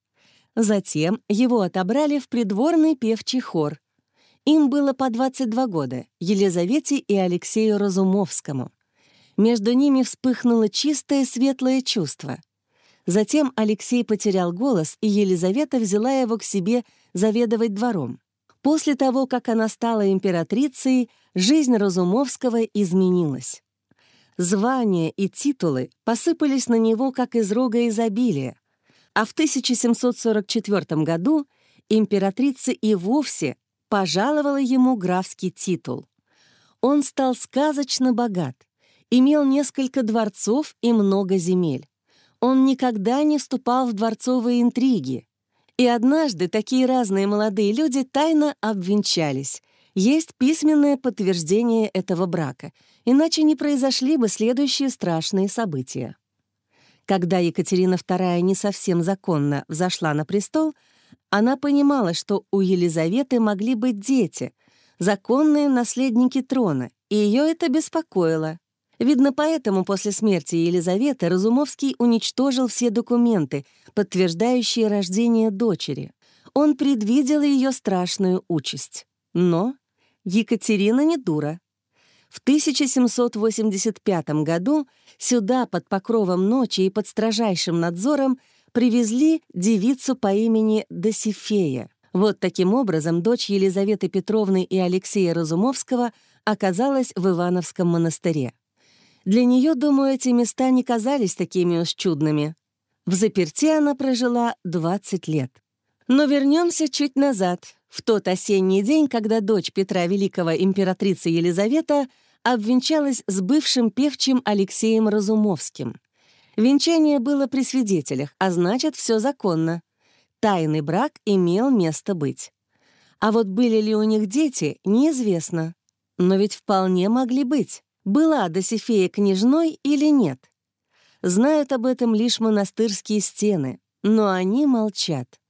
Затем его отобрали в придворный певчий хор. Им было по 22 года, Елизавете и Алексею Разумовскому. Между ними вспыхнуло чистое светлое чувство. Затем Алексей потерял голос, и Елизавета взяла его к себе заведовать двором. После того, как она стала императрицей, жизнь Разумовского изменилась. Звания и титулы посыпались на него, как из рога изобилия, а в 1744 году императрица и вовсе пожаловала ему графский титул. Он стал сказочно богат, имел несколько дворцов и много земель. Он никогда не вступал в дворцовые интриги. И однажды такие разные молодые люди тайно обвенчались. Есть письменное подтверждение этого брака, иначе не произошли бы следующие страшные события. Когда Екатерина II не совсем законно взошла на престол, она понимала, что у Елизаветы могли быть дети, законные наследники трона, и ее это беспокоило. Видно, поэтому после смерти Елизаветы Разумовский уничтожил все документы, подтверждающие рождение дочери. Он предвидел ее страшную участь. Но Екатерина не дура. В 1785 году сюда под покровом ночи и под строжайшим надзором привезли девицу по имени Досифея. Вот таким образом дочь Елизаветы Петровны и Алексея Разумовского оказалась в Ивановском монастыре. Для нее, думаю, эти места не казались такими уж чудными. В заперти она прожила 20 лет. Но вернемся чуть назад, в тот осенний день, когда дочь Петра Великого, императрица Елизавета, обвенчалась с бывшим певчим Алексеем Разумовским. Венчание было при свидетелях, а значит, все законно. Тайный брак имел место быть. А вот были ли у них дети, неизвестно. Но ведь вполне могли быть была Досифея княжной или нет. Знают об этом лишь монастырские стены, но они молчат.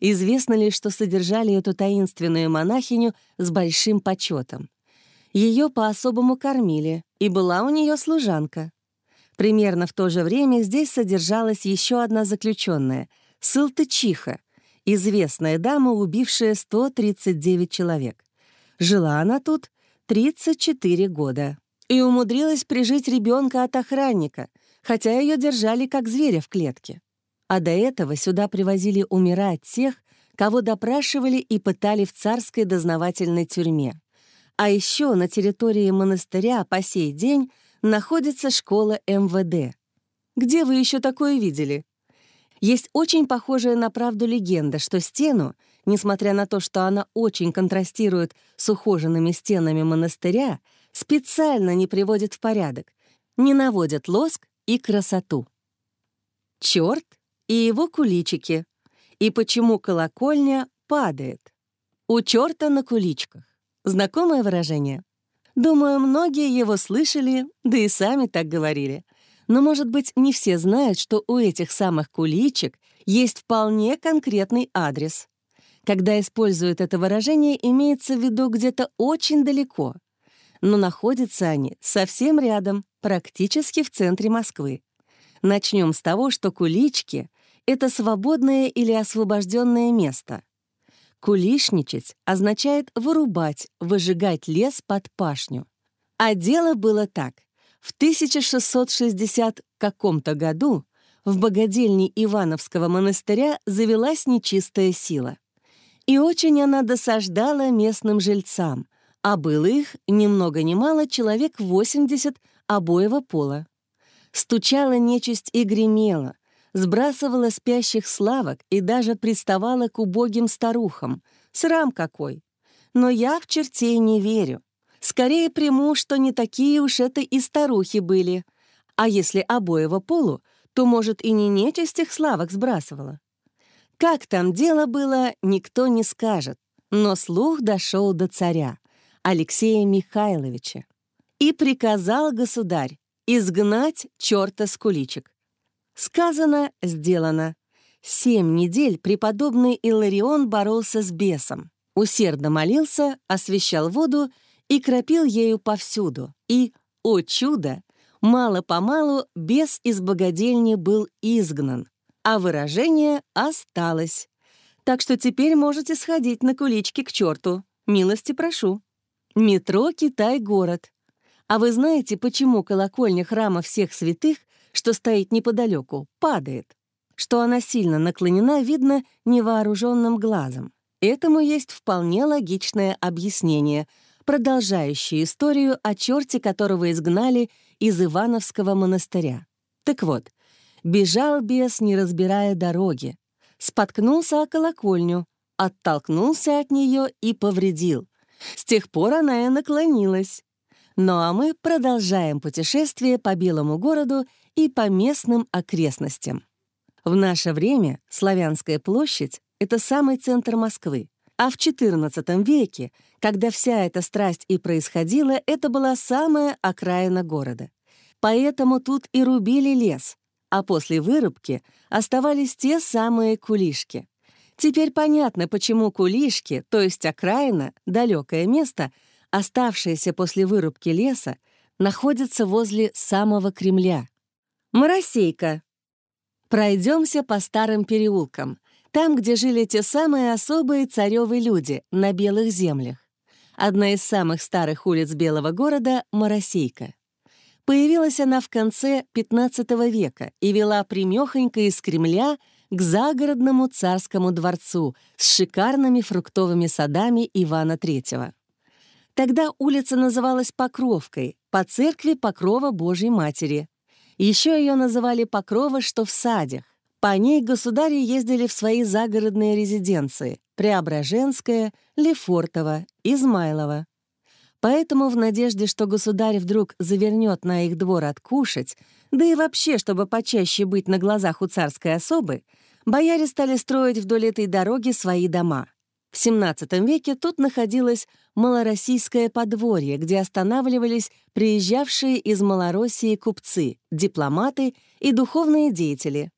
Известно ли, что содержали эту таинственную монахиню с большим почетом. Ее по-особому кормили, и была у нее служанка. Примерно в то же время здесь содержалась еще одна заключенная — Сылтычиха, известная дама, убившая 139 человек. Жила она тут 34 года и умудрилась прижить ребенка от охранника, хотя ее держали как зверя в клетке. А до этого сюда привозили умирать тех, кого допрашивали и пытали в царской дознавательной тюрьме. А еще на территории монастыря по сей день находится школа МВД. Где вы еще такое видели? Есть очень похожая на правду легенда, что стену, несмотря на то, что она очень контрастирует с ухоженными стенами монастыря, специально не приводит в порядок, не наводят лоск и красоту. Черт и его куличики. И почему колокольня падает? У черта на куличках. Знакомое выражение? Думаю, многие его слышали, да и сами так говорили. Но, может быть, не все знают, что у этих самых куличек есть вполне конкретный адрес. Когда используют это выражение, имеется в виду где-то очень далеко — но находятся они совсем рядом, практически в центре Москвы. Начнем с того, что кулички — это свободное или освобожденное место. Кулишничать означает вырубать, выжигать лес под пашню. А дело было так. В 1660 каком-то году в богадельне Ивановского монастыря завелась нечистая сила. И очень она досаждала местным жильцам — а было их, ни много ни мало, человек 80 обоего пола. Стучала нечисть и гремела, сбрасывала спящих славок и даже приставала к убогим старухам. Срам какой! Но я в чертей не верю. Скорее приму, что не такие уж это и старухи были. А если обоего полу, то, может, и не нечисть их славок сбрасывала. Как там дело было, никто не скажет, но слух дошел до царя. Алексея Михайловича. И приказал государь изгнать черта с куличек. Сказано, сделано. Семь недель преподобный Иларион боролся с бесом, усердно молился, освещал воду и кропил ею повсюду. И, о чудо, мало-помалу бес из богадельни был изгнан, а выражение осталось. Так что теперь можете сходить на кулички к черту. Милости прошу. Метро «Китай-город». А вы знаете, почему колокольня храма всех святых, что стоит неподалеку, падает? Что она сильно наклонена, видно невооруженным глазом. Этому есть вполне логичное объяснение, продолжающее историю о черте, которого изгнали из Ивановского монастыря. Так вот, бежал бес, не разбирая дороги, споткнулся о колокольню, оттолкнулся от нее и повредил — с тех пор она и наклонилась. Ну а мы продолжаем путешествие по Белому городу и по местным окрестностям. В наше время Славянская площадь — это самый центр Москвы, а в XIV веке, когда вся эта страсть и происходила, это была самая окраина города. Поэтому тут и рубили лес, а после вырубки оставались те самые кулишки. Теперь понятно, почему кулишки, то есть окраина, далекое место, оставшееся после вырубки леса, находится возле самого Кремля. Моросейка. Пройдемся по старым переулкам, там, где жили те самые особые царевы люди на белых землях. Одна из самых старых улиц Белого города — Моросейка. Появилась она в конце XV века и вела примехонько из Кремля к загородному царскому дворцу с шикарными фруктовыми садами Ивана III. Тогда улица называлась Покровкой, по церкви Покрова Божьей Матери. Еще ее называли Покрова, что в садях. По ней государи ездили в свои загородные резиденции — Преображенская, Лефортово, Измайлово. Поэтому в надежде, что государь вдруг завернет на их двор откушать, да и вообще, чтобы почаще быть на глазах у царской особы, бояре стали строить вдоль этой дороги свои дома. В XVII веке тут находилось Малороссийское подворье, где останавливались приезжавшие из Малороссии купцы, дипломаты и духовные деятели.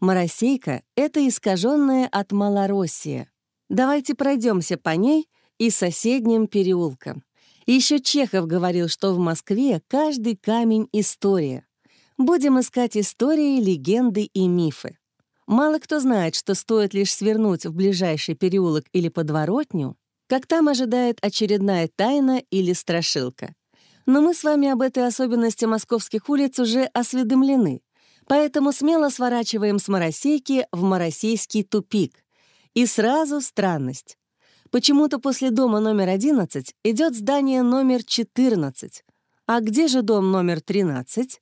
Моросейка — это искаженное от Малороссия. Давайте пройдемся по ней и соседним переулкам. Еще Чехов говорил, что в Москве каждый камень — история. Будем искать истории, легенды и мифы. Мало кто знает, что стоит лишь свернуть в ближайший переулок или подворотню, как там ожидает очередная тайна или страшилка. Но мы с вами об этой особенности московских улиц уже осведомлены, поэтому смело сворачиваем с Моросейки в Моросейский тупик. И сразу странность. Почему-то после дома номер 11 идет здание номер 14. А где же дом номер 13?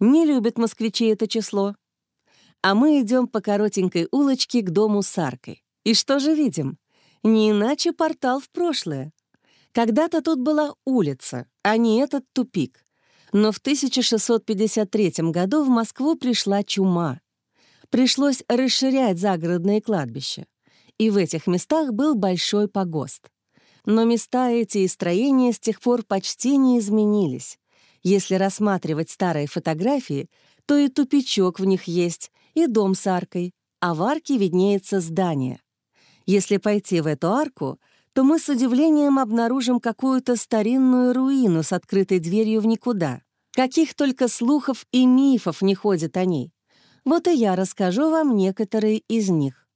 Не любят москвичи это число. А мы идем по коротенькой улочке к дому с аркой. И что же видим? Не иначе портал в прошлое. Когда-то тут была улица, а не этот тупик. Но в 1653 году в Москву пришла чума. Пришлось расширять загородные кладбища и в этих местах был большой погост. Но места эти и строения с тех пор почти не изменились. Если рассматривать старые фотографии, то и тупичок в них есть, и дом с аркой, а в арке виднеется здание. Если пойти в эту арку, то мы с удивлением обнаружим какую-то старинную руину с открытой дверью в никуда. Каких только слухов и мифов не ходит о ней. Вот и я расскажу вам некоторые из них.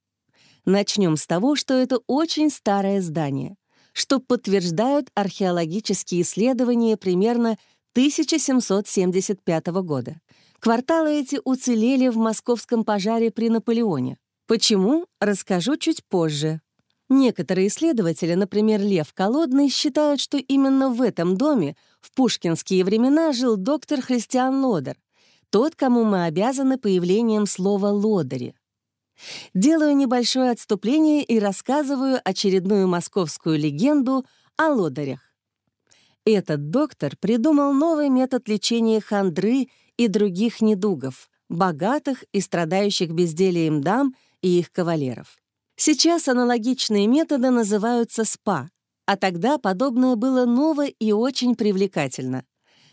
Начнем с того, что это очень старое здание, что подтверждают археологические исследования примерно 1775 года. Кварталы эти уцелели в московском пожаре при Наполеоне. Почему, расскажу чуть позже. Некоторые исследователи, например, Лев Колодный, считают, что именно в этом доме в пушкинские времена жил доктор Христиан Лодер, тот, кому мы обязаны появлением слова «лодыри». Делаю небольшое отступление и рассказываю очередную московскую легенду о лодырях. Этот доктор придумал новый метод лечения хандры и других недугов, богатых и страдающих безделием дам и их кавалеров. Сейчас аналогичные методы называются СПА, а тогда подобное было ново и очень привлекательно.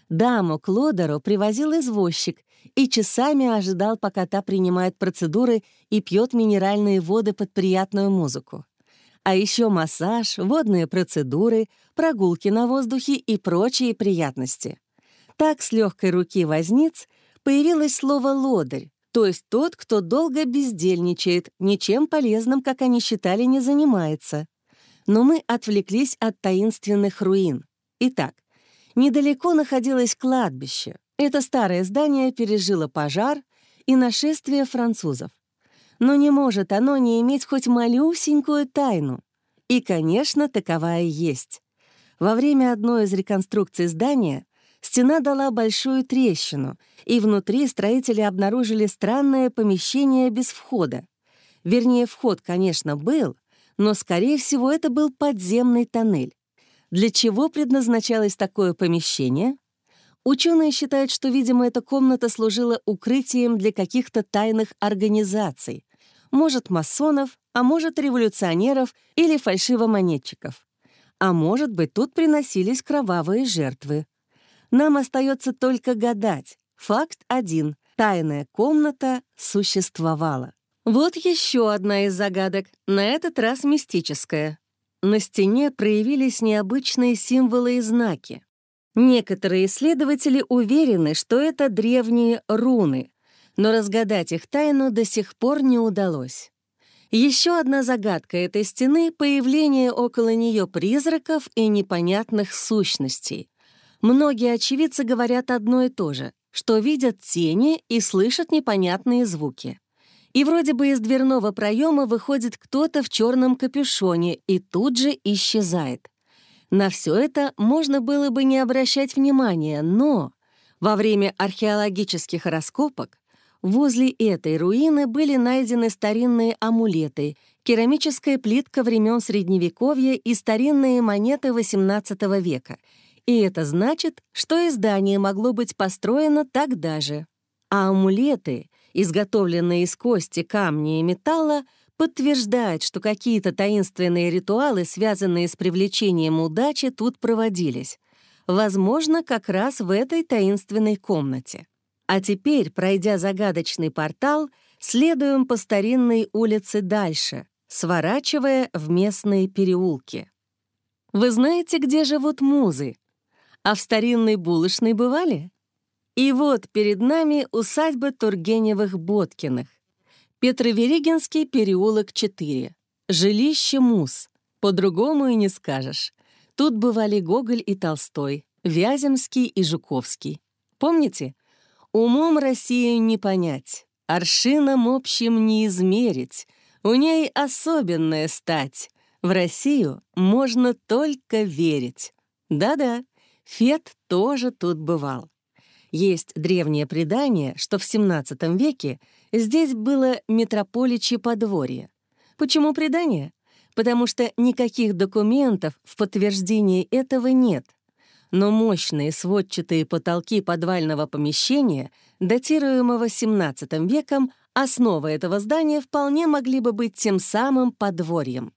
Даму к лодеру привозил извозчик, и часами ожидал, пока та принимает процедуры и пьет минеральные воды под приятную музыку. А еще массаж, водные процедуры, прогулки на воздухе и прочие приятности. Так с легкой руки возниц появилось слово «лодырь», то есть тот, кто долго бездельничает, ничем полезным, как они считали, не занимается. Но мы отвлеклись от таинственных руин. Итак, недалеко находилось кладбище, это старое здание пережило пожар и нашествие французов. Но не может оно не иметь хоть малюсенькую тайну. И, конечно, таковая есть. Во время одной из реконструкций здания стена дала большую трещину, и внутри строители обнаружили странное помещение без входа. Вернее, вход, конечно, был, но, скорее всего, это был подземный тоннель. Для чего предназначалось такое помещение — Ученые считают, что, видимо, эта комната служила укрытием для каких-то тайных организаций, может, масонов, а может, революционеров или фальшивомонетчиков. А может быть, тут приносились кровавые жертвы. Нам остается только гадать. Факт один — тайная комната существовала. Вот еще одна из загадок, на этот раз мистическая. На стене проявились необычные символы и знаки. Некоторые исследователи уверены, что это древние руны, но разгадать их тайну до сих пор не удалось. Еще одна загадка этой стены — появление около нее призраков и непонятных сущностей. Многие очевидцы говорят одно и то же, что видят тени и слышат непонятные звуки. И вроде бы из дверного проема выходит кто-то в черном капюшоне и тут же исчезает. На все это можно было бы не обращать внимания, но во время археологических раскопок возле этой руины были найдены старинные амулеты, керамическая плитка времен Средневековья и старинные монеты XVIII века. И это значит, что издание могло быть построено тогда же. А амулеты, изготовленные из кости, камня и металла, подтверждает, что какие-то таинственные ритуалы, связанные с привлечением удачи, тут проводились. Возможно, как раз в этой таинственной комнате. А теперь, пройдя загадочный портал, следуем по старинной улице дальше, сворачивая в местные переулки. Вы знаете, где живут музы? А в старинной булочной бывали? И вот перед нами усадьба Тургеневых-Боткиных. Петроверегинский переулок 4. Жилище Мус. По-другому и не скажешь. Тут бывали Гоголь и Толстой, Вяземский и Жуковский. Помните? Умом Россию не понять, аршином общим не измерить, у ней особенная стать. В Россию можно только верить. Да-да, Фет тоже тут бывал. Есть древнее предание, что в XVII веке здесь было метрополичье подворье. Почему предание? Потому что никаких документов в подтверждении этого нет. Но мощные сводчатые потолки подвального помещения, датируемого XVII веком, основа этого здания вполне могли бы быть тем самым подворьем.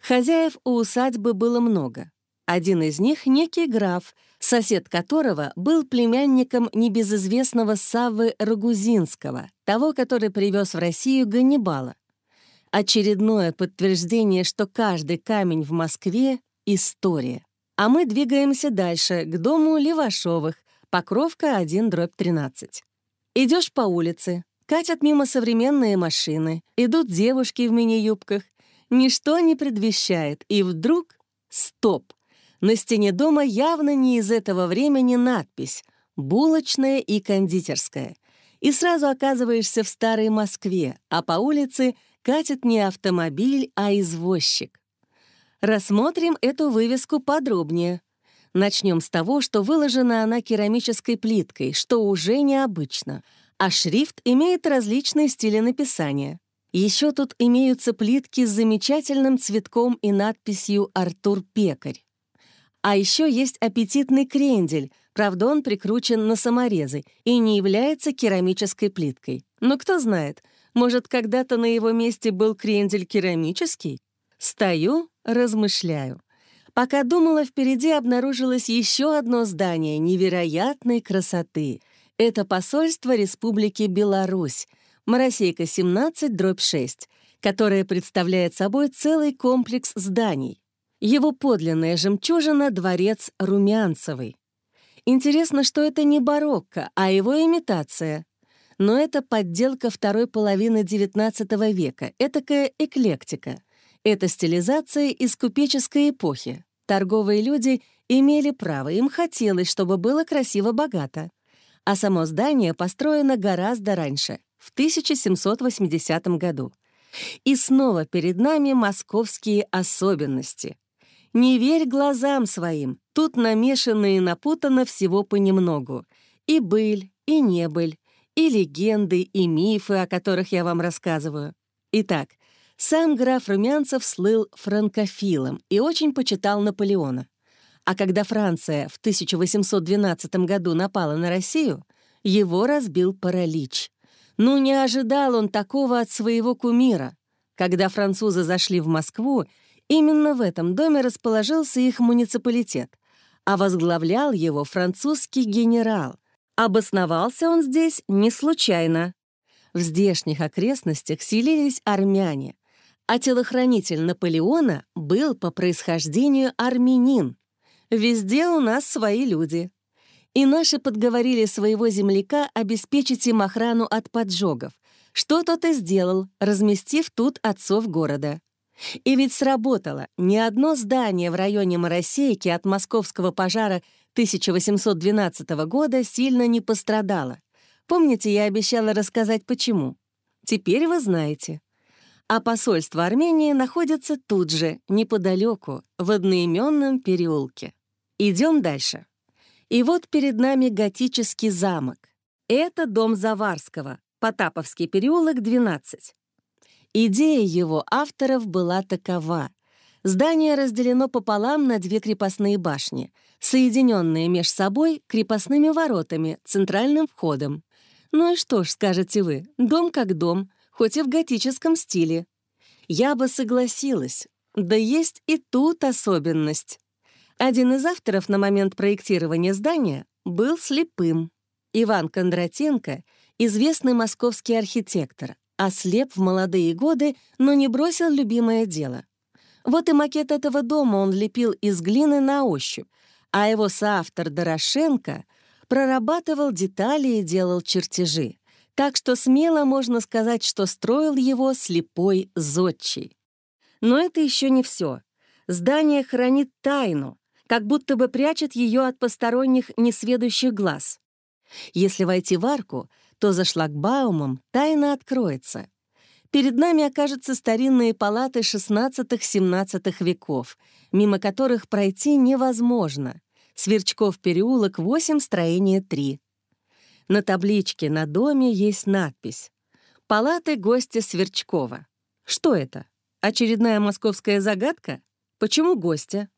Хозяев у усадьбы было много. Один из них — некий граф, сосед которого был племянником небезызвестного Саввы Рагузинского, того, который привез в Россию Ганнибала. Очередное подтверждение, что каждый камень в Москве — история. А мы двигаемся дальше, к дому Левашовых, Покровка 1, дробь 13. Идешь по улице, катят мимо современные машины, идут девушки в мини-юбках. Ничто не предвещает, и вдруг — стоп! На стене дома явно не из этого времени надпись «Булочная и кондитерская». И сразу оказываешься в старой Москве, а по улице катит не автомобиль, а извозчик. Рассмотрим эту вывеску подробнее. Начнем с того, что выложена она керамической плиткой, что уже необычно, а шрифт имеет различные стили написания. Еще тут имеются плитки с замечательным цветком и надписью «Артур Пекарь». А еще есть аппетитный крендель, правда, он прикручен на саморезы и не является керамической плиткой. Но кто знает, может, когда-то на его месте был крендель керамический? Стою, размышляю. Пока думала, впереди обнаружилось еще одно здание невероятной красоты. Это посольство Республики Беларусь, Моросейка 17, дробь 6, которое представляет собой целый комплекс зданий. Его подлинная жемчужина — дворец Румянцевый. Интересно, что это не барокко, а его имитация. Но это подделка второй половины XIX века, этакая эклектика. Это стилизация из купеческой эпохи. Торговые люди имели право, им хотелось, чтобы было красиво-богато. А само здание построено гораздо раньше, в 1780 году. И снова перед нами московские особенности. Не верь глазам своим, тут намешано и напутано всего понемногу. И быль, и небыль, и легенды, и мифы, о которых я вам рассказываю. Итак, сам граф Румянцев слыл франкофилом и очень почитал Наполеона. А когда Франция в 1812 году напала на Россию, его разбил паралич. Ну, не ожидал он такого от своего кумира. Когда французы зашли в Москву, Именно в этом доме расположился их муниципалитет, а возглавлял его французский генерал. Обосновался он здесь не случайно. В здешних окрестностях селились армяне, а телохранитель Наполеона был по происхождению армянин. Везде у нас свои люди. И наши подговорили своего земляка обеспечить им охрану от поджогов, что тот и сделал, разместив тут отцов города. И ведь сработало. Ни одно здание в районе Моросейки от московского пожара 1812 года сильно не пострадало. Помните, я обещала рассказать, почему? Теперь вы знаете. А посольство Армении находится тут же, неподалеку, в одноименном переулке. Идем дальше. И вот перед нами готический замок. Это дом Заварского, Потаповский переулок, 12. Идея его авторов была такова. Здание разделено пополам на две крепостные башни, соединенные между собой крепостными воротами, центральным входом. Ну и что ж, скажете вы, дом как дом, хоть и в готическом стиле. Я бы согласилась, да есть и тут особенность. Один из авторов на момент проектирования здания был слепым. Иван Кондратенко — известный московский архитектор, ослеп в молодые годы, но не бросил любимое дело. Вот и макет этого дома он лепил из глины на ощупь, а его соавтор Дорошенко прорабатывал детали и делал чертежи. Так что смело можно сказать, что строил его слепой зодчий. Но это еще не все. Здание хранит тайну, как будто бы прячет ее от посторонних несведущих глаз. Если войти в арку, то за шлагбаумом тайна откроется. Перед нами окажутся старинные палаты XVI-XVII веков, мимо которых пройти невозможно. Сверчков переулок, 8, строение 3. На табличке на доме есть надпись «Палаты гостя Сверчкова». Что это? Очередная московская загадка? Почему гостя?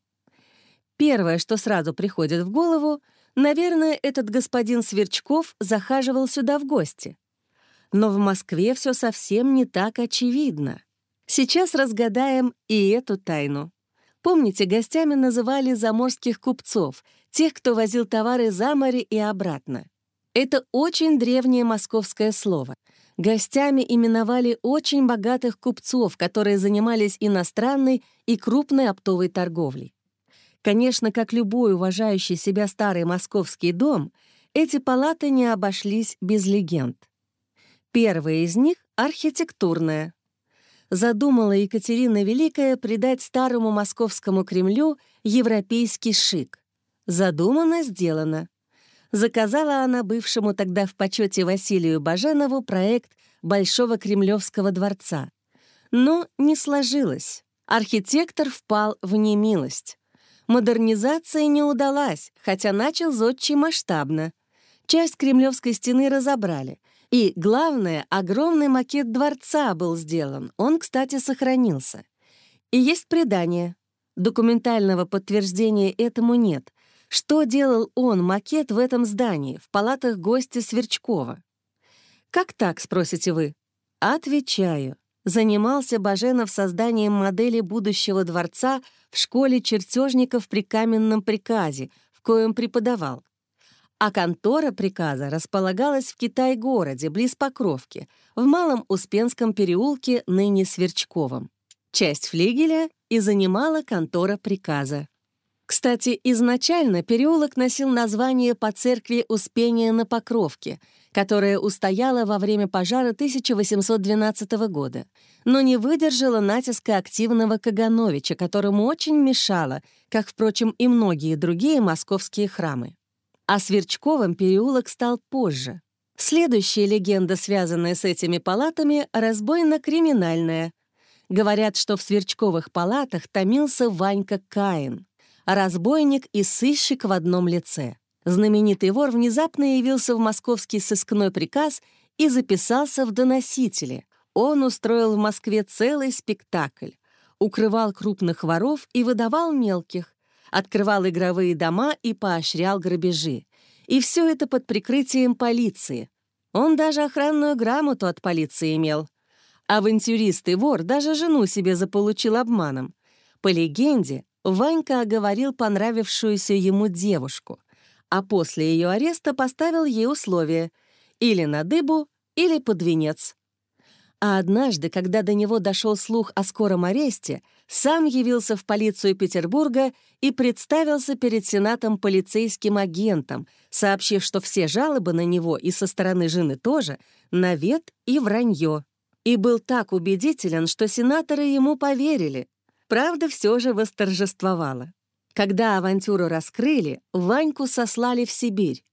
Первое, что сразу приходит в голову, наверное, этот господин Сверчков захаживал сюда в гости. Но в Москве все совсем не так очевидно. Сейчас разгадаем и эту тайну. Помните, гостями называли заморских купцов, тех, кто возил товары за море и обратно. Это очень древнее московское слово. Гостями именовали очень богатых купцов, которые занимались иностранной и крупной оптовой торговлей. Конечно, как любой уважающий себя старый московский дом, эти палаты не обошлись без легенд. Первая из них — архитектурная. Задумала Екатерина Великая придать старому московскому Кремлю европейский шик. Задумано, сделано заказала она бывшему тогда в почете Василию Баженову проект Большого Кремлевского дворца. Но не сложилось. Архитектор впал в немилость. Модернизация не удалась, хотя начал зодчий масштабно. Часть Кремлевской стены разобрали. И, главное, огромный макет дворца был сделан. Он, кстати, сохранился. И есть предание. Документального подтверждения этому нет, что делал он, макет, в этом здании, в палатах гостя Сверчкова? «Как так?» — спросите вы. Отвечаю. Занимался Баженов созданием модели будущего дворца в школе чертежников при каменном приказе, в коем преподавал. А контора приказа располагалась в Китай-городе, близ Покровки, в Малом Успенском переулке, ныне Сверчковом. Часть флигеля и занимала контора приказа. Кстати, изначально переулок носил название по церкви Успения на Покровке, которая устояла во время пожара 1812 года, но не выдержала натиска активного Кагановича, которому очень мешало, как, впрочем, и многие другие московские храмы. А Сверчковым переулок стал позже. Следующая легенда, связанная с этими палатами, разбойно-криминальная. Говорят, что в Сверчковых палатах томился Ванька Каин — разбойник и сыщик в одном лице. Знаменитый вор внезапно явился в московский сыскной приказ и записался в доносители. Он устроил в Москве целый спектакль. Укрывал крупных воров и выдавал мелких. Открывал игровые дома и поощрял грабежи. И все это под прикрытием полиции. Он даже охранную грамоту от полиции имел. Авантюрист и вор даже жену себе заполучил обманом. По легенде, Ванька оговорил понравившуюся ему девушку, а после ее ареста поставил ей условие или на дыбу, или под венец. А однажды, когда до него дошел слух о скором аресте, сам явился в полицию Петербурга и представился перед Сенатом полицейским агентом, сообщив, что все жалобы на него и со стороны жены тоже — навет и вранье. И был так убедителен, что сенаторы ему поверили. Правда все же восторжествовала. Когда авантюру раскрыли, Ваньку сослали в Сибирь.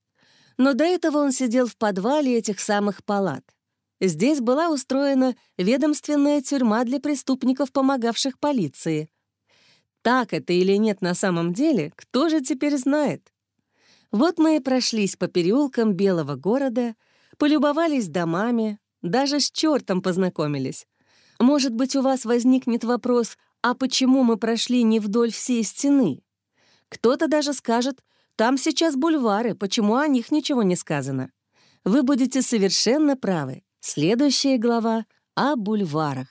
Но до этого он сидел в подвале этих самых палат. Здесь была устроена ведомственная тюрьма для преступников, помогавших полиции. Так это или нет на самом деле, кто же теперь знает? Вот мы и прошлись по переулкам Белого города, полюбовались домами, даже с чертом познакомились. Может быть, у вас возникнет вопрос, а почему мы прошли не вдоль всей стены? Кто-то даже скажет, там сейчас бульвары, почему о них ничего не сказано? Вы будете совершенно правы. Следующая глава о бульварах.